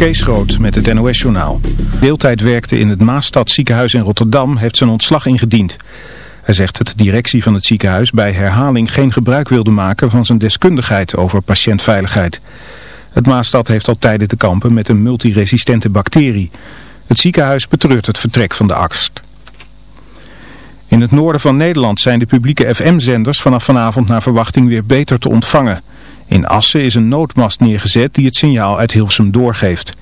Kees Groot met het NOS-journaal. Deeltijd werkte in het Maastad ziekenhuis in Rotterdam heeft zijn ontslag ingediend. Hij zegt dat de directie van het ziekenhuis bij herhaling geen gebruik wilde maken van zijn deskundigheid over patiëntveiligheid. Het Maastad heeft al tijden te kampen met een multiresistente bacterie. Het ziekenhuis betreurt het vertrek van de arts. In het noorden van Nederland zijn de publieke FM-zenders vanaf vanavond naar verwachting weer beter te ontvangen. In Assen is een noodmast neergezet die het signaal uit Hilversum doorgeeft.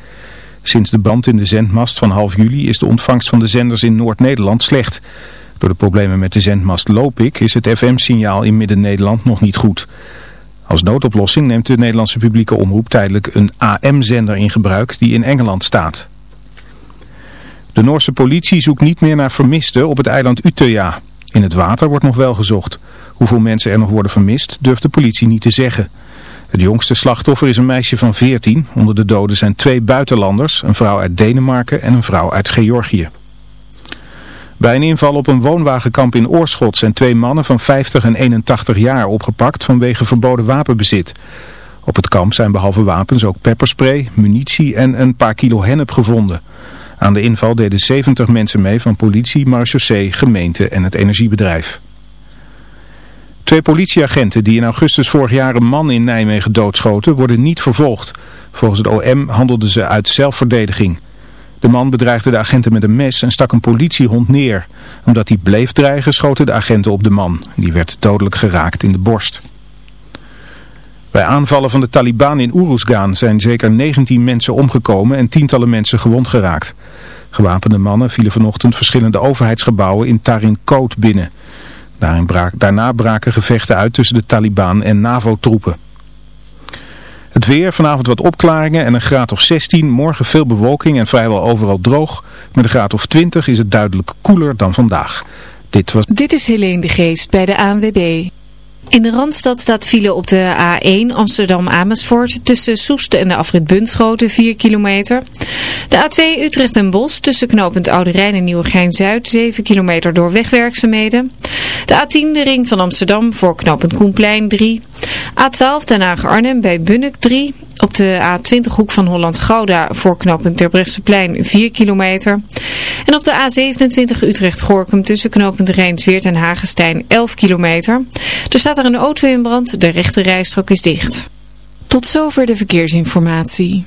Sinds de brand in de zendmast van half juli is de ontvangst van de zenders in Noord-Nederland slecht. Door de problemen met de zendmast Lopik is het FM-signaal in Midden-Nederland nog niet goed. Als noodoplossing neemt de Nederlandse publieke omroep tijdelijk een AM-zender in gebruik die in Engeland staat. De Noorse politie zoekt niet meer naar vermisten op het eiland Utøya. In het water wordt nog wel gezocht. Hoeveel mensen er nog worden vermist durft de politie niet te zeggen. Het jongste slachtoffer is een meisje van 14. Onder de doden zijn twee buitenlanders, een vrouw uit Denemarken en een vrouw uit Georgië. Bij een inval op een woonwagenkamp in Oorschot zijn twee mannen van 50 en 81 jaar opgepakt vanwege verboden wapenbezit. Op het kamp zijn behalve wapens ook pepperspray, munitie en een paar kilo hennep gevonden. Aan de inval deden 70 mensen mee van politie, marechaussee, gemeente en het energiebedrijf. Twee politieagenten die in augustus vorig jaar een man in Nijmegen doodschoten worden niet vervolgd. Volgens het OM handelden ze uit zelfverdediging. De man bedreigde de agenten met een mes en stak een politiehond neer. Omdat hij bleef dreigen schoten de agenten op de man. Die werd dodelijk geraakt in de borst. Bij aanvallen van de Taliban in Uruzgan zijn zeker 19 mensen omgekomen en tientallen mensen gewond geraakt. Gewapende mannen vielen vanochtend verschillende overheidsgebouwen in Tarin Kot binnen. Daarna braken gevechten uit tussen de Taliban en NAVO-troepen. Het weer, vanavond wat opklaringen en een graad of 16. Morgen veel bewolking en vrijwel overal droog. Met een graad of 20 is het duidelijk koeler dan vandaag. Dit, was... Dit is Helene de Geest bij de ANWB. In de Randstad staat file op de A1 Amsterdam-Amersfoort tussen Soest en de afrit Bunschoten 4 kilometer. De A2 Utrecht en Bos tussen knooppunt Oude Rijn en Nieuwegein-Zuid 7 kilometer door wegwerkzaamheden. De A10 de ring van Amsterdam voor knooppunt Koenplein 3. A12 Den Haag-Arnhem bij Bunnik 3. Op de A20 hoek van Holland-Gouda voor knooppunt Terbrechtseplein 4 kilometer. En op de A27 Utrecht-Gorkum tussen knooppunt Rijnsweert en Hagestein 11 kilometer. Er staat er een auto in brand, de rechte rijstrook is dicht. Tot zover de verkeersinformatie.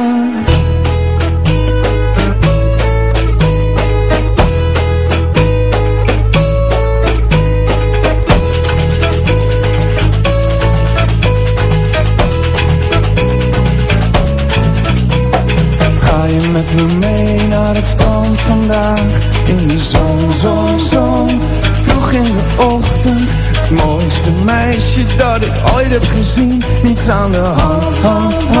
你长得好，好。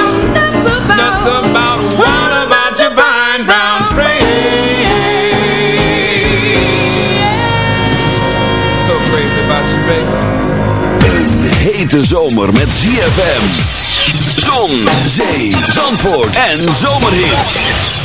Hete zomer met ZFM. Zon, zee, zandvoort en zomerhits.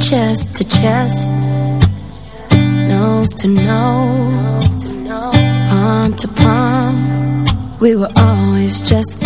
chest to chest, nose to nose, palm to palm. We were always just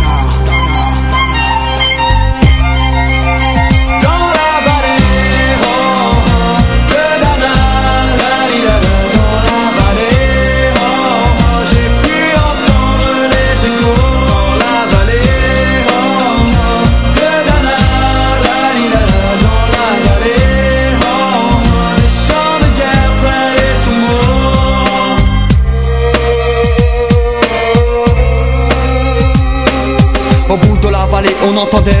元で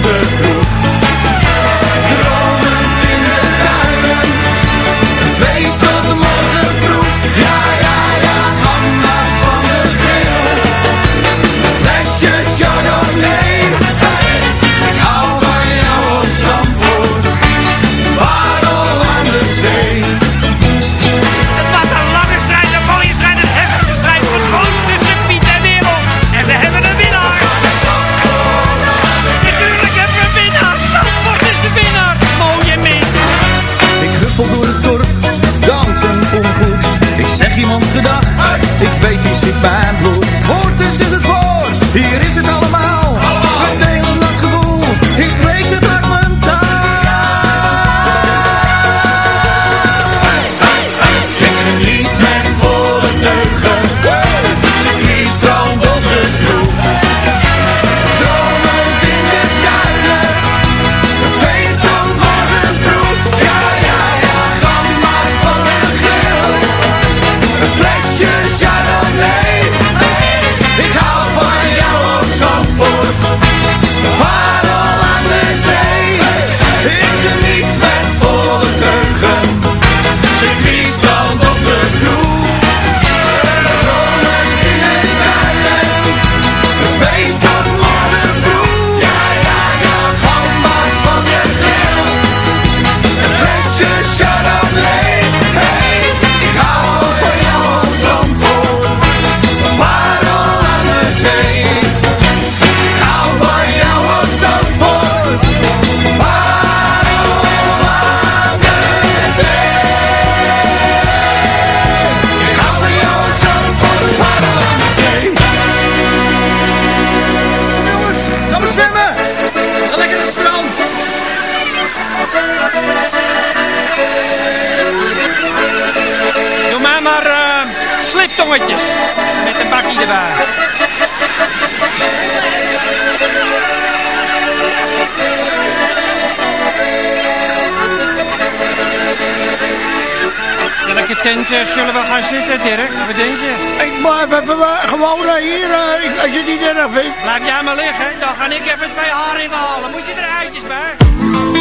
Maar we, hebben eh, gewoon hier, eh, als je niet erg vindt. Laat jij maar liggen, dan ga ik even twee haringen halen. Moet je er eitjes bij?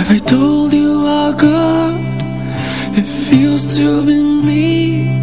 Have I told you how good it feels to be me?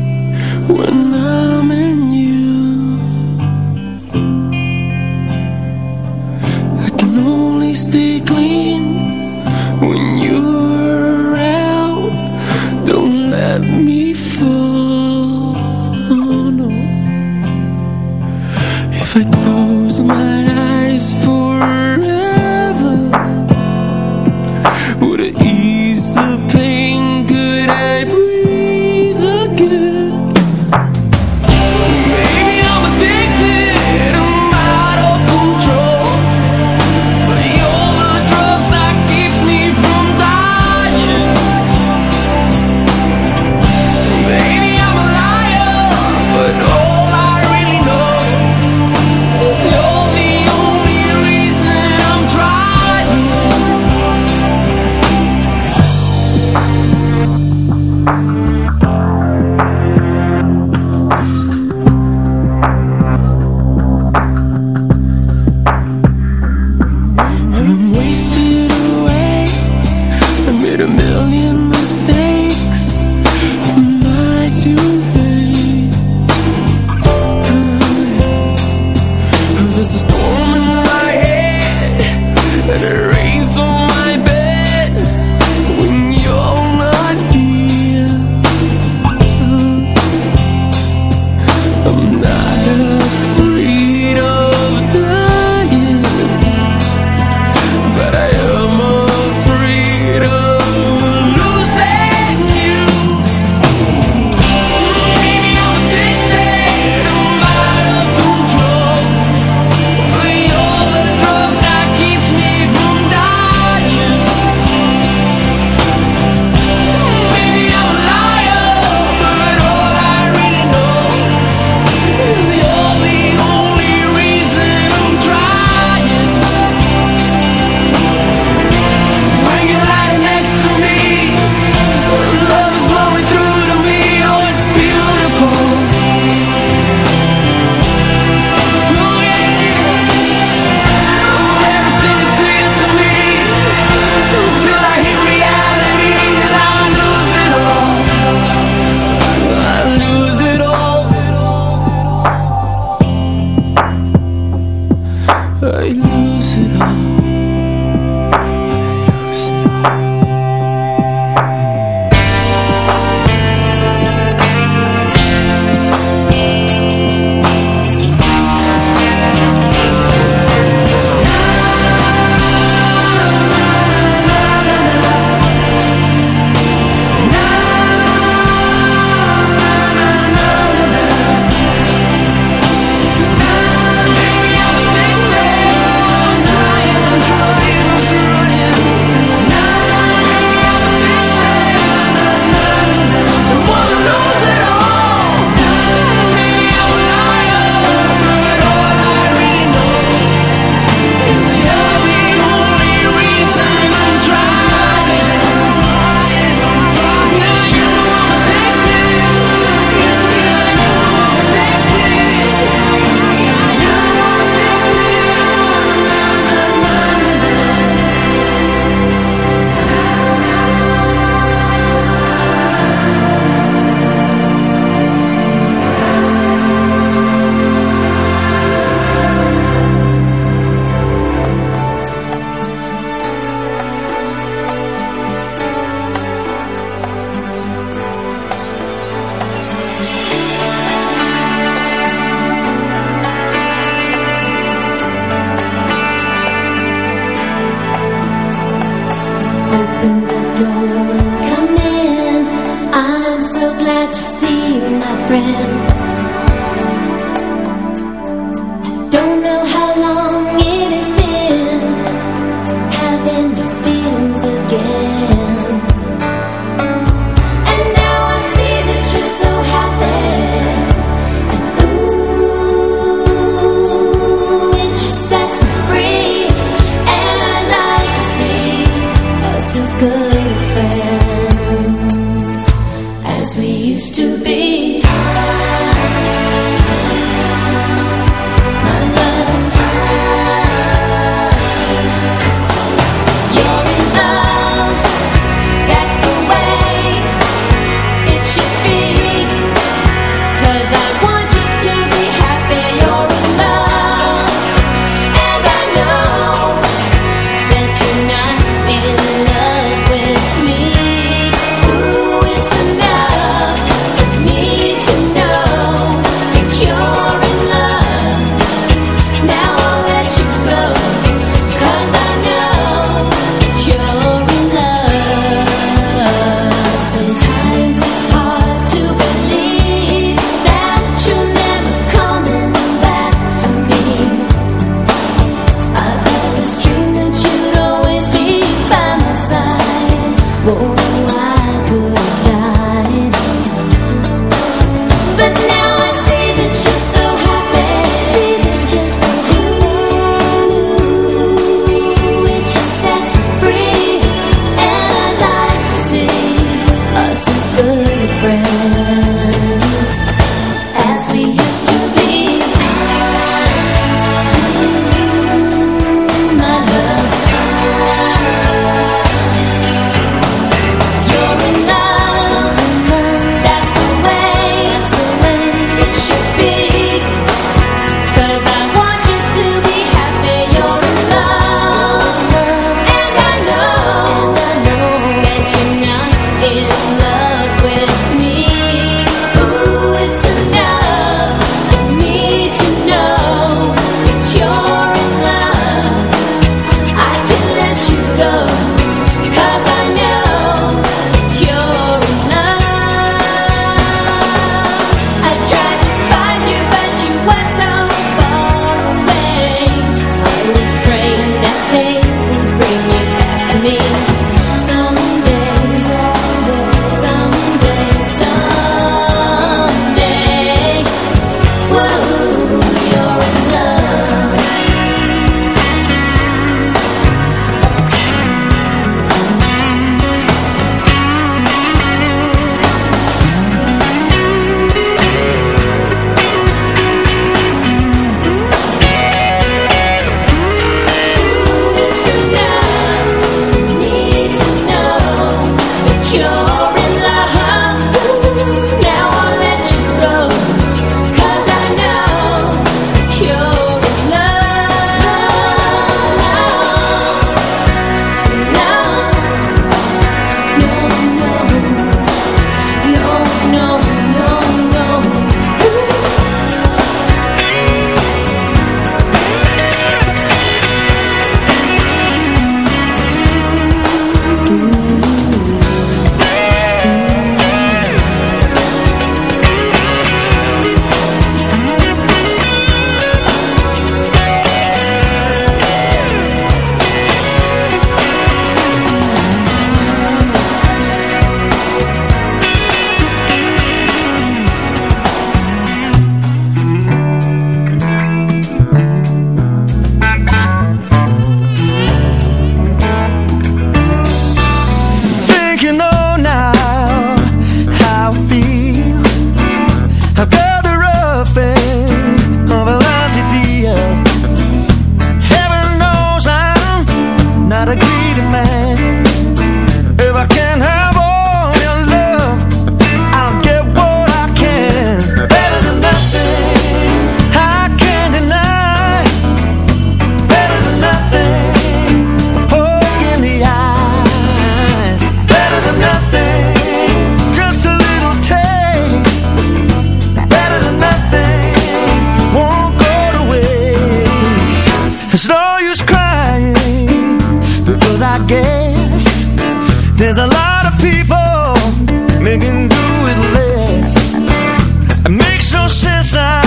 since I